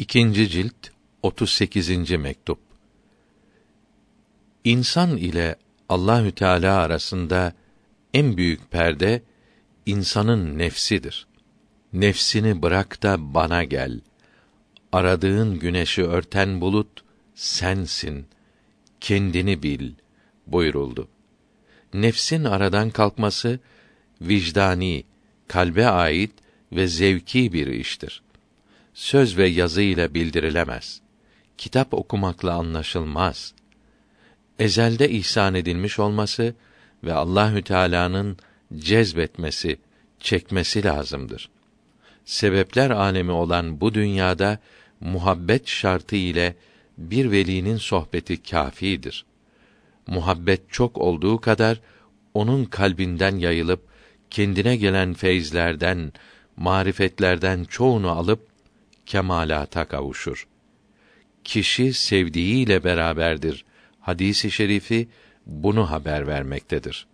İkinci cilt 38. mektup. İnsan ile Allahü Teala arasında en büyük perde insanın nefsidir. Nefsini bırak da bana gel. Aradığın güneşi örten bulut sensin. Kendini bil buyuruldu. Nefsin aradan kalkması vicdani, kalbe ait ve zevki bir iştir. Söz ve yazı ile bildirilemez. Kitap okumakla anlaşılmaz. Ezelde ihsan edilmiş olması ve Allahü Teala'nın cezbetmesi, çekmesi lazımdır. Sebepler alemi olan bu dünyada muhabbet şartı ile bir velinin sohbeti kâfidir. Muhabbet çok olduğu kadar onun kalbinden yayılıp kendine gelen feyizlerden, marifetlerden çoğunu alıp kemalata kavuşur. Kişi sevdiğiyle beraberdir. Hadisi şerifi bunu haber vermektedir.